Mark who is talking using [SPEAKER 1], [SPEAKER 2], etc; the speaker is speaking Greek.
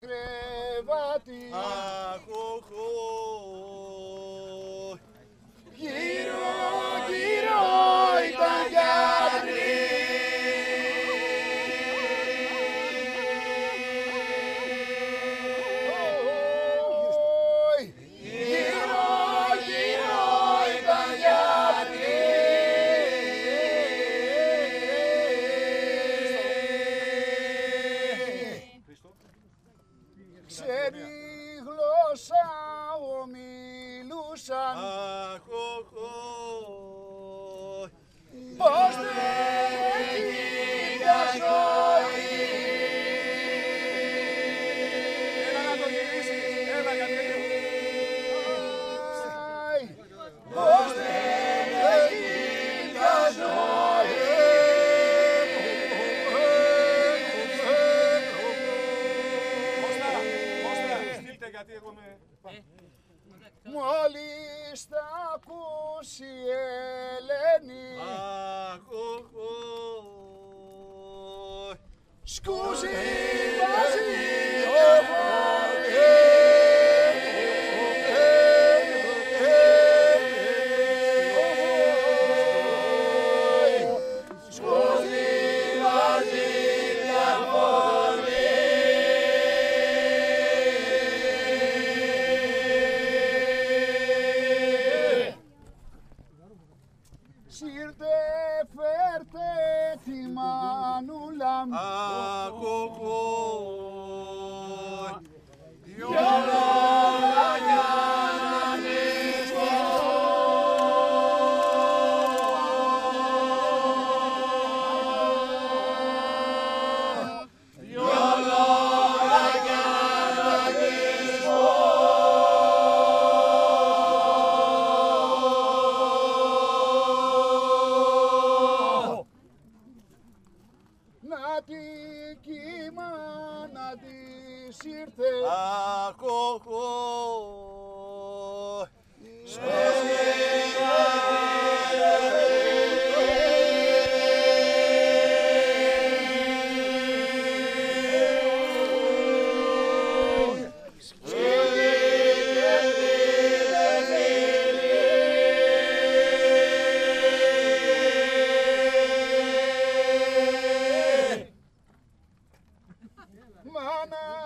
[SPEAKER 1] κρεβάτι.
[SPEAKER 2] Αχ,
[SPEAKER 1] γλώσσα ομιλούσαν.
[SPEAKER 2] Αχ, γιατί εγώ με...
[SPEAKER 1] Ε, Μόλις ακούσει η Ελένη. Σκούζει. να την κύμα να της ήρθε.
[SPEAKER 2] Αχ,
[SPEAKER 1] Madonna!